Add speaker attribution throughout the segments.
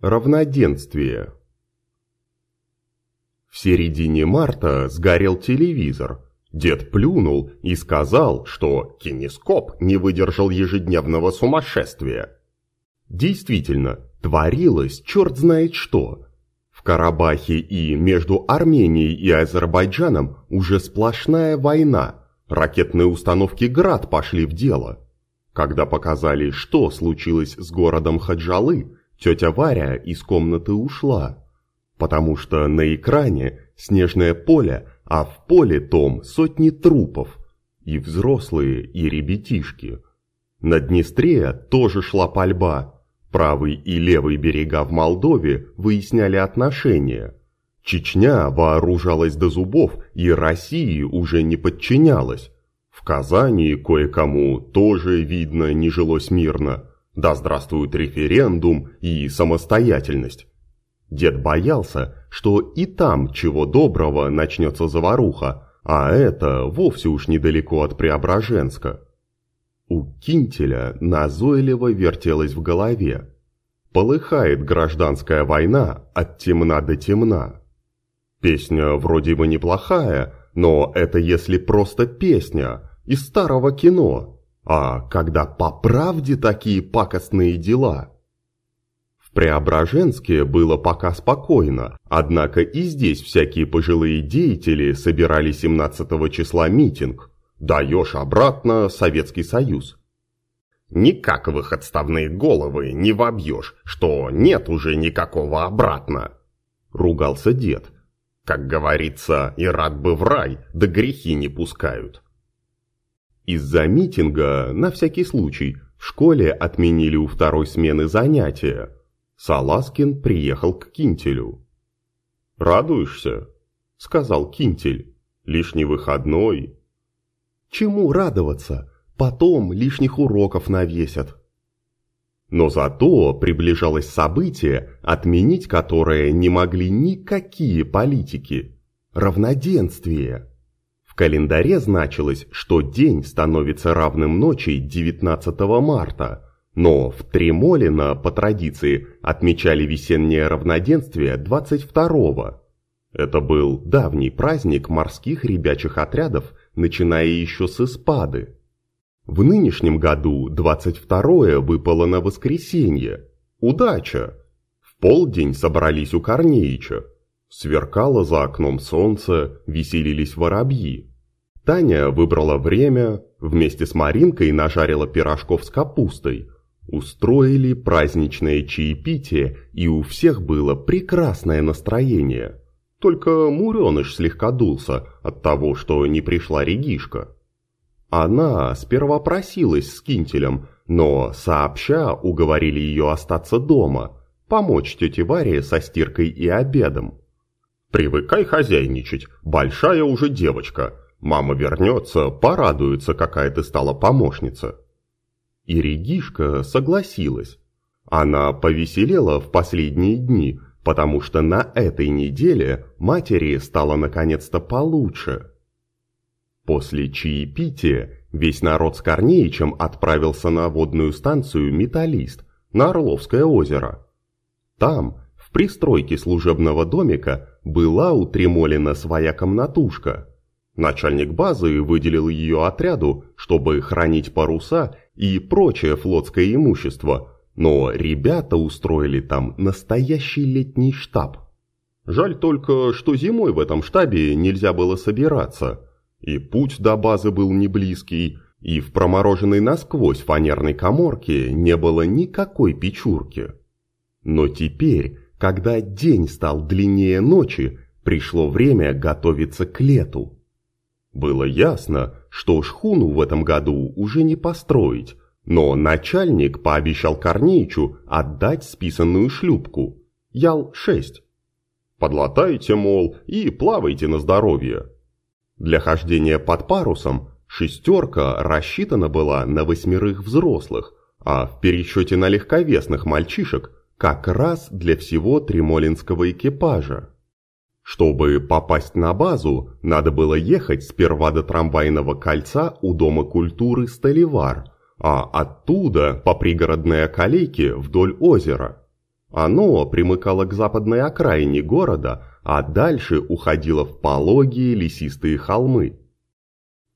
Speaker 1: Равноденствие В середине марта сгорел телевизор. Дед плюнул и сказал, что кинескоп не выдержал ежедневного сумасшествия. Действительно, творилось черт знает что. В Карабахе и между Арменией и Азербайджаном уже сплошная война. Ракетные установки «Град» пошли в дело. Когда показали, что случилось с городом Хаджалы, Тетя Варя из комнаты ушла, потому что на экране снежное поле, а в поле том сотни трупов, и взрослые, и ребятишки. На Днестре тоже шла пальба. Правый и левый берега в Молдове выясняли отношения. Чечня вооружалась до зубов и России уже не подчинялась. В Казани кое-кому тоже, видно, не жилось мирно – да здравствует референдум и самостоятельность. Дед боялся, что и там чего доброго начнется заваруха, а это вовсе уж недалеко от Преображенска. У Кинтеля назойливо вертелось в голове. Полыхает гражданская война от темна до темна. Песня вроде бы неплохая, но это если просто песня из старого кино. А когда по правде такие пакостные дела? В Преображенске было пока спокойно, однако и здесь всякие пожилые деятели собирали 17 числа митинг. Даешь обратно Советский Союз. Никак в их отставные головы не вобьешь, что нет уже никакого обратно. Ругался дед. Как говорится, и рад бы в рай, да грехи не пускают. Из-за митинга, на всякий случай, в школе отменили у второй смены занятия. Саласкин приехал к Кинтелю. «Радуешься?» – сказал Кинтель. «Лишний выходной». «Чему радоваться? Потом лишних уроков навесят». Но зато приближалось событие, отменить которое не могли никакие политики – равноденствие календаре значилось, что день становится равным ночи 19 марта, но в Тремолино по традиции отмечали весеннее равноденствие 22-го. Это был давний праздник морских ребячих отрядов, начиная еще с Испады. В нынешнем году 22-е выпало на воскресенье. Удача! В полдень собрались у Корнеича. Сверкало за окном солнце, веселились воробьи. Таня выбрала время, вместе с Маринкой нажарила пирожков с капустой. Устроили праздничное чаепитие, и у всех было прекрасное настроение. Только Муреныш слегка дулся от того, что не пришла Регишка. Она сперва просилась с Кинтелем, но сообща уговорили ее остаться дома, помочь тете Варе со стиркой и обедом. «Привыкай хозяйничать, большая уже девочка», Мама вернется, порадуется, какая ты стала помощница. И Регишка согласилась. Она повеселела в последние дни, потому что на этой неделе матери стало наконец-то получше. После чаепития весь народ с Корнеичем отправился на водную станцию «Металлист» на Орловское озеро. Там, в пристройке служебного домика, была у Тремолина своя комнатушка – Начальник базы выделил ее отряду, чтобы хранить паруса и прочее флотское имущество, но ребята устроили там настоящий летний штаб. Жаль только, что зимой в этом штабе нельзя было собираться, и путь до базы был не близкий, и в промороженной насквозь фанерной коморке не было никакой печурки. Но теперь, когда день стал длиннее ночи, пришло время готовиться к лету. Было ясно, что шхуну в этом году уже не построить, но начальник пообещал Корнеичу отдать списанную шлюпку. Ял-6. Подлатайте, мол, и плавайте на здоровье. Для хождения под парусом шестерка рассчитана была на восьмерых взрослых, а в пересчете на легковесных мальчишек как раз для всего тремолинского экипажа. Чтобы попасть на базу, надо было ехать сперва до трамвайного кольца у Дома культуры Столивар, а оттуда по пригородной околейке вдоль озера. Оно примыкало к западной окраине города, а дальше уходило в пологие лесистые холмы.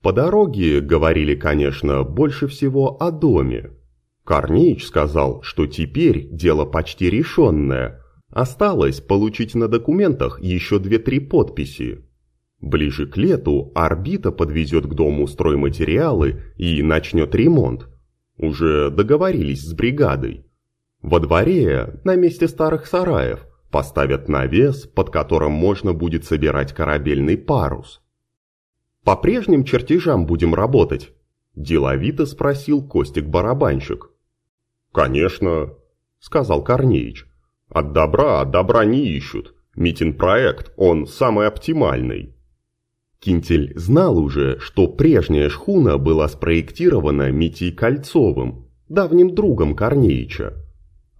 Speaker 1: По дороге говорили, конечно, больше всего о доме. Корнеич сказал, что теперь дело почти решенное. Осталось получить на документах еще две-три подписи. Ближе к лету орбита подвезет к дому стройматериалы и начнет ремонт. Уже договорились с бригадой. Во дворе, на месте старых сараев, поставят навес, под которым можно будет собирать корабельный парус. «По прежним чертежам будем работать?» – деловито спросил Костик-барабанщик. «Конечно», – сказал Корнеич. «От добра добра не ищут. Митин-проект, он самый оптимальный». Кинтель знал уже, что прежняя шхуна была спроектирована Митей Кольцовым, давним другом Корнеича.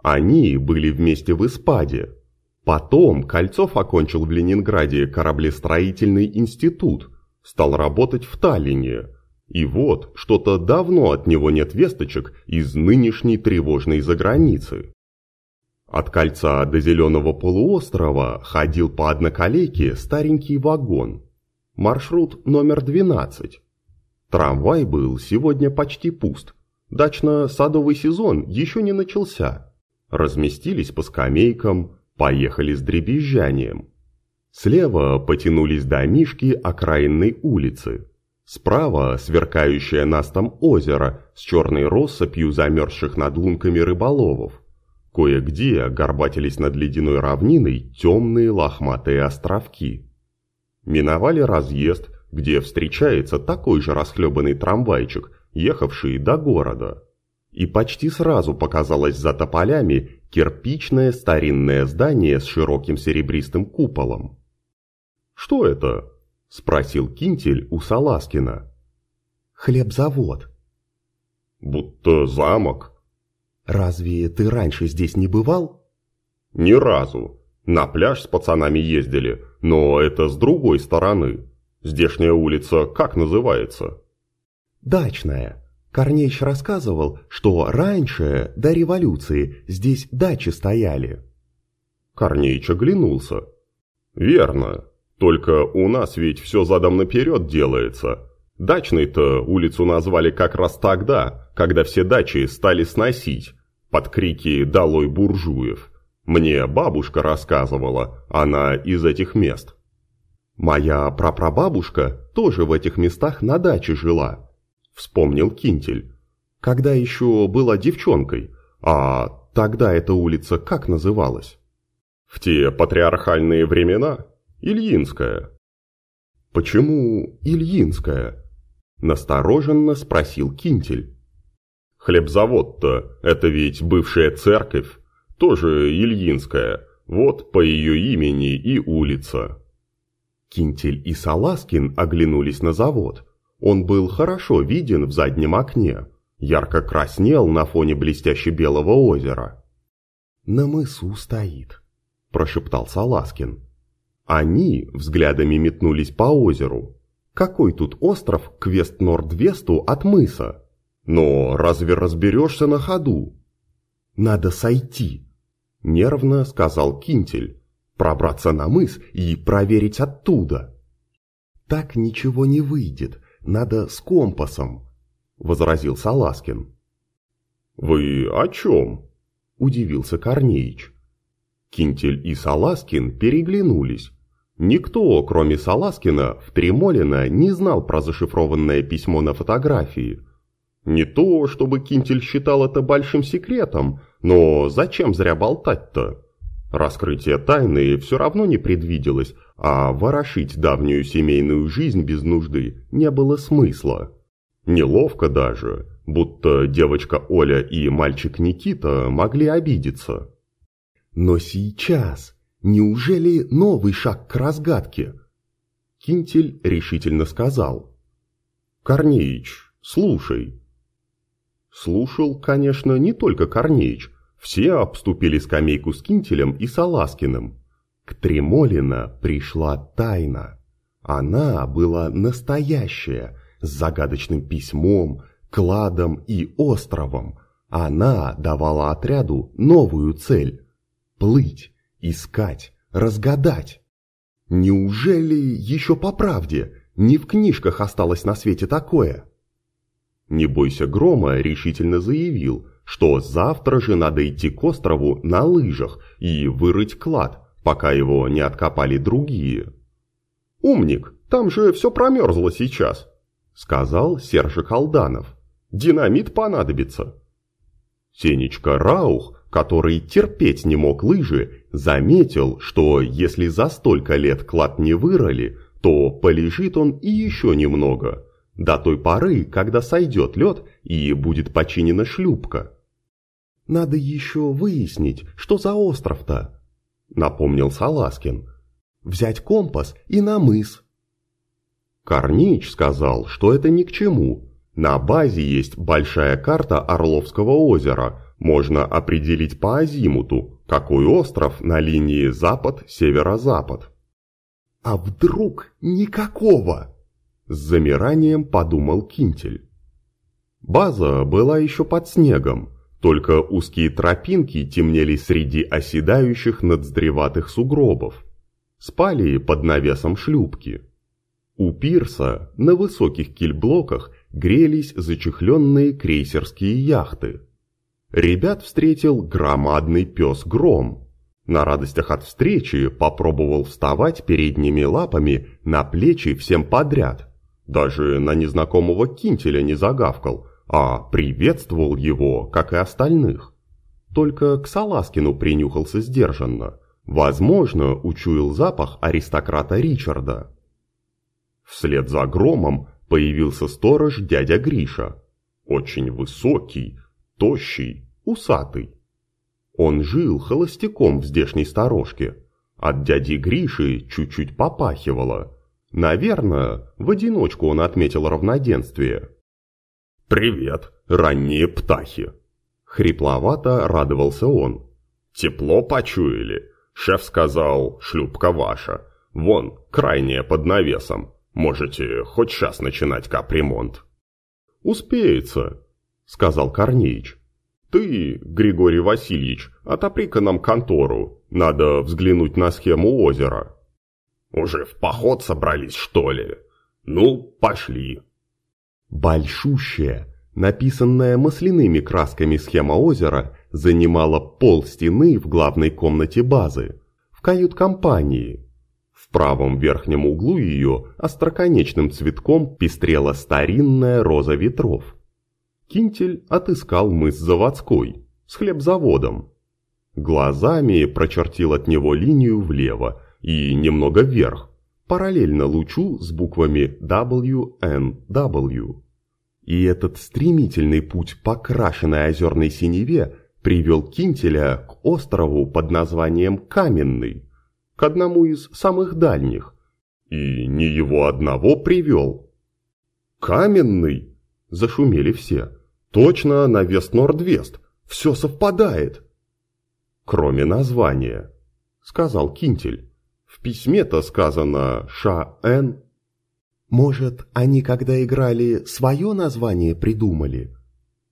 Speaker 1: Они были вместе в Испаде. Потом Кольцов окончил в Ленинграде кораблестроительный институт, стал работать в Таллине. И вот, что-то давно от него нет весточек из нынешней тревожной заграницы. От кольца до Зеленого полуострова ходил по одноколейке старенький вагон. Маршрут номер 12. Трамвай был сегодня почти пуст. Дачно-садовый сезон еще не начался разместились по скамейкам, поехали с дребезжанием. Слева потянулись домишки окраинной улицы. Справа сверкающее настом озеро с черной россыпью замерзших над лунками рыболовов. Кое-где горбатились над ледяной равниной темные лохматые островки. Миновали разъезд, где встречается такой же расхлебанный трамвайчик, ехавший до города и почти сразу показалось за тополями кирпичное старинное здание с широким серебристым куполом. «Что это?» – спросил Кинтель у Саласкина. «Хлебзавод». «Будто замок». «Разве ты раньше здесь не бывал?» «Ни разу. На пляж с пацанами ездили, но это с другой стороны. Здешняя улица как называется?» «Дачная», Корнеич рассказывал, что раньше, до революции, здесь дачи стояли. Корнеич оглянулся. «Верно. Только у нас ведь все задом наперед делается. Дачной-то улицу назвали как раз тогда, когда все дачи стали сносить, под крики «Долой буржуев!». Мне бабушка рассказывала, она из этих мест. Моя прапрабабушка тоже в этих местах на даче жила, вспомнил Кинтель. Когда еще была девчонкой, а тогда эта улица как называлась? В те патриархальные времена? Ильинская. Почему Ильинская? Настороженно спросил Кинтель. Хлебзавод-то, это ведь бывшая церковь, тоже Ильинская, вот по ее имени и улица. Кинтель и Саласкин оглянулись на завод. Он был хорошо виден в заднем окне, ярко краснел на фоне блестяще белого озера. «На мысу стоит», – прошептал Саласкин. Они взглядами метнулись по озеру. Какой тут остров к Вест-Норд-Весту от мыса? Но разве разберешься на ходу? Надо сойти, нервно сказал Кинтель. Пробраться на мыс и проверить оттуда. Так ничего не выйдет, надо с компасом», — возразил Саласкин. «Вы о чем?» — удивился Корнеич. Кинтель и Саласкин переглянулись. Никто, кроме Саласкина, в Тремолино не знал про зашифрованное письмо на фотографии. Не то, чтобы Кинтель считал это большим секретом, но зачем зря болтать-то? Раскрытие тайны все равно не предвиделось, а ворошить давнюю семейную жизнь без нужды не было смысла. Неловко даже, будто девочка Оля и мальчик Никита могли обидеться. Но сейчас, неужели новый шаг к разгадке? Кинтель решительно сказал. «Корнеич, слушай». Слушал, конечно, не только Корнеич, все обступили скамейку с Кинтелем и Саласкиным. К Тремолина пришла тайна. Она была настоящая, с загадочным письмом, кладом и островом. Она давала отряду новую цель. Плыть, искать, разгадать. Неужели еще по правде не в книжках осталось на свете такое? Не бойся грома решительно заявил, что завтра же надо идти к острову на лыжах и вырыть клад, пока его не откопали другие. «Умник, там же все промерзло сейчас», — сказал Сержик Алданов. «Динамит понадобится». Сенечка Раух, который терпеть не мог лыжи, заметил, что если за столько лет клад не вырыли, то полежит он и еще немного, до той поры, когда сойдет лед и будет починена шлюпка. «Надо еще выяснить, что за остров-то», — напомнил Саласкин. «Взять компас и на мыс». Корнич сказал, что это ни к чему. На базе есть большая карта Орловского озера, можно определить по азимуту, какой остров на линии запад-северо-запад. «А вдруг никакого?» С замиранием подумал Кинтель. База была еще под снегом, только узкие тропинки темнели среди оседающих надздреватых сугробов. Спали под навесом шлюпки. У пирса на высоких кильблоках грелись зачехленные крейсерские яхты. Ребят встретил громадный пес Гром. На радостях от встречи попробовал вставать передними лапами на плечи всем подряд – даже на незнакомого кинтеля не загавкал, а приветствовал его, как и остальных. Только к Саласкину принюхался сдержанно. Возможно, учуял запах аристократа Ричарда. Вслед за громом появился сторож дядя Гриша. Очень высокий, тощий, усатый. Он жил холостяком в здешней сторожке. От дяди Гриши чуть-чуть попахивало – Наверное, в одиночку он отметил равноденствие. «Привет, ранние птахи!» Хрипловато радовался он. «Тепло почуяли. Шеф сказал, шлюпка ваша. Вон, крайняя под навесом. Можете хоть сейчас начинать капремонт». «Успеется», — сказал Корнеич. «Ты, Григорий Васильевич, отопри-ка нам контору. Надо взглянуть на схему озера». Уже в поход собрались, что ли? Ну, пошли. Большущая, написанная масляными красками схема озера занимала пол стены в главной комнате базы, в кают-компании. В правом верхнем углу ее остроконечным цветком пестрела старинная роза ветров. Кинтель отыскал мыс заводской с хлебзаводом. Глазами прочертил от него линию влево и немного вверх, параллельно лучу с буквами WNW. И этот стремительный путь по крашенной озерной синеве привел Кинтеля к острову под названием Каменный, к одному из самых дальних. И не его одного привел. «Каменный!» – зашумели все. «Точно на Вест-Норд-Вест! Все совпадает!» «Кроме названия», – сказал Кинтель. В письме-то сказано «Ша-Эн». Может, они, когда играли, свое название придумали?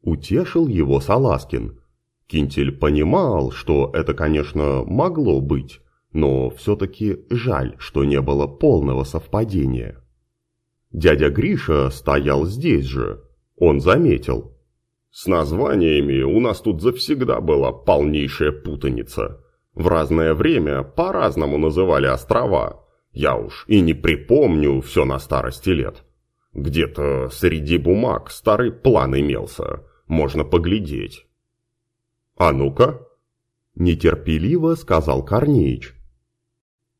Speaker 1: Утешил его Саласкин. Кинтель понимал, что это, конечно, могло быть, но все-таки жаль, что не было полного совпадения. Дядя Гриша стоял здесь же. Он заметил. «С названиями у нас тут завсегда была полнейшая путаница. В разное время по-разному называли острова. Я уж и не припомню все на старости лет. Где-то среди бумаг старый план имелся. Можно поглядеть. «А ну-ка!» – нетерпеливо сказал Корнеич.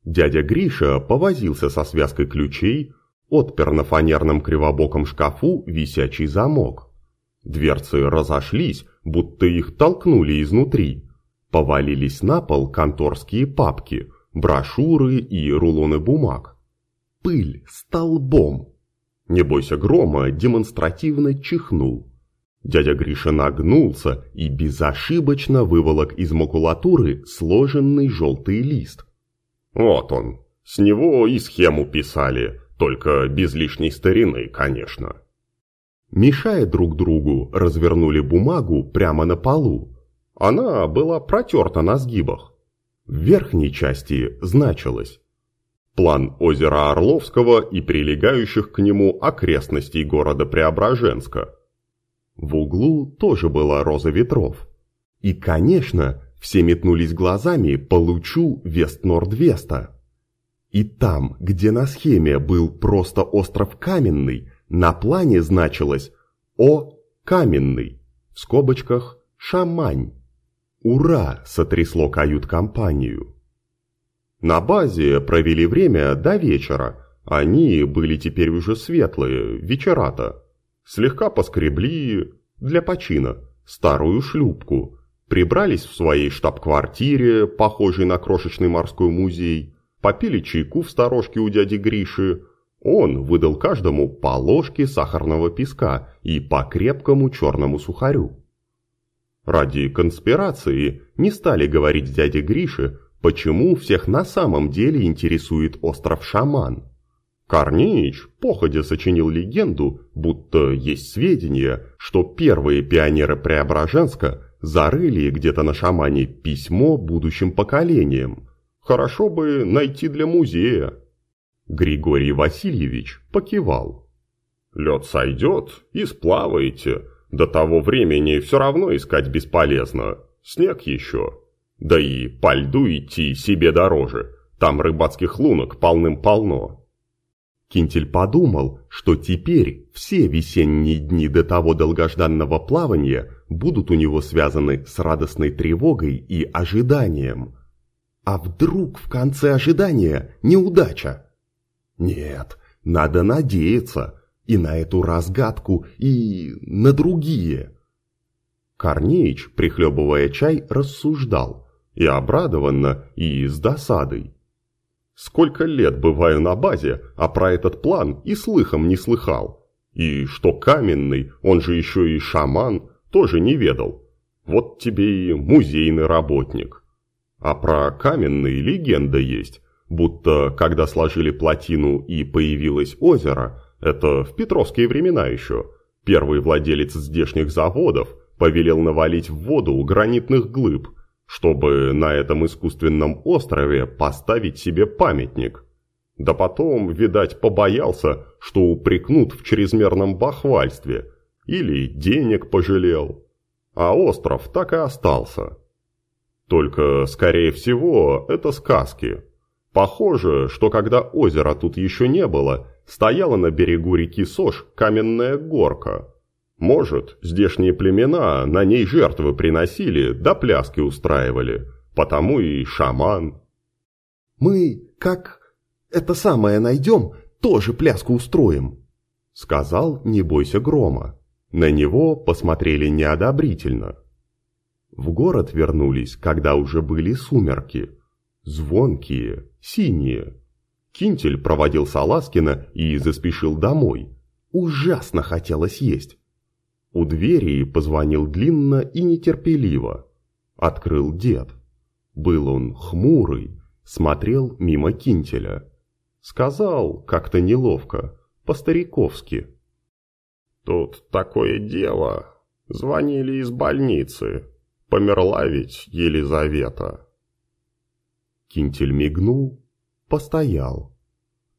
Speaker 1: Дядя Гриша повозился со связкой ключей, отпер на фанерном кривобоком шкафу висячий замок. Дверцы разошлись, будто их толкнули изнутри. Повалились на пол конторские папки, брошюры и рулоны бумаг. Пыль столбом. Не бойся грома демонстративно чихнул. Дядя Гриша нагнулся и безошибочно выволок из макулатуры сложенный желтый лист. Вот он, с него и схему писали, только без лишней старины, конечно. Мешая друг другу, развернули бумагу прямо на полу. Она была протерта на сгибах. В верхней части значилось План озера Орловского и прилегающих к нему окрестностей города Преображенска. В углу тоже была роза ветров. И, конечно, все метнулись глазами по лучу Вест-Норд-Веста. И там, где на схеме был просто остров Каменный, на плане значилось «О. Каменный» в скобочках «Шамань». «Ура!» сотрясло кают-компанию. На базе провели время до вечера. Они были теперь уже светлые, вечерата. Слегка поскребли, для почина, старую шлюпку. Прибрались в своей штаб-квартире, похожей на крошечный морской музей. Попили чайку в сторожке у дяди Гриши. Он выдал каждому по ложке сахарного песка и по крепкому черному сухарю. Ради конспирации не стали говорить дяде Грише, Почему всех на самом деле интересует остров Шаман? Корнеич походя сочинил легенду, будто есть сведения, что первые пионеры Преображенска зарыли где-то на Шамане письмо будущим поколениям. Хорошо бы найти для музея. Григорий Васильевич покивал. «Лед сойдет и сплаваете. До того времени все равно искать бесполезно. Снег еще». Да и по льду идти себе дороже, там рыбацких лунок полным-полно. Кинтель подумал, что теперь все весенние дни до того долгожданного плавания будут у него связаны с радостной тревогой и ожиданием. А вдруг в конце ожидания неудача? Нет, надо надеяться и на эту разгадку, и на другие. Корнеич, прихлебывая чай, рассуждал. И обрадованно, и с досадой. Сколько лет бываю на базе, а про этот план и слыхом не слыхал. И что каменный, он же еще и шаман, тоже не ведал. Вот тебе и музейный работник. А про каменный легенда есть, будто когда сложили плотину и появилось озеро, это в петровские времена еще, первый владелец здешних заводов повелел навалить в воду гранитных глыб – чтобы на этом искусственном острове поставить себе памятник. Да потом, видать, побоялся, что упрекнут в чрезмерном бахвальстве, или денег пожалел. А остров так и остался. Только, скорее всего, это сказки. Похоже, что когда озера тут еще не было, стояла на берегу реки Сош каменная горка – может, здешние племена на ней жертвы приносили, да пляски устраивали. Потому и шаман.
Speaker 2: «Мы, как это самое найдем, тоже пляску устроим», — сказал «Не бойся грома». На него посмотрели неодобрительно. В город вернулись, когда уже были сумерки. Звонкие, синие. Кинтель проводил Саласкина и заспешил домой. Ужасно хотелось есть. У двери позвонил длинно и нетерпеливо. Открыл дед. Был он хмурый, смотрел мимо кинтеля. Сказал как-то неловко, по-стариковски.
Speaker 1: «Тут такое дело. Звонили из больницы. Померла ведь Елизавета».
Speaker 2: Кинтель мигнул, постоял.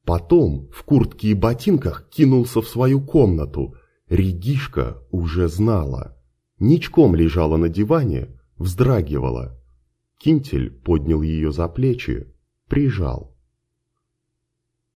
Speaker 2: Потом в куртке и ботинках кинулся в свою комнату – Регишка уже знала. Ничком лежала на диване, вздрагивала. Кинтель поднял ее за плечи, прижал.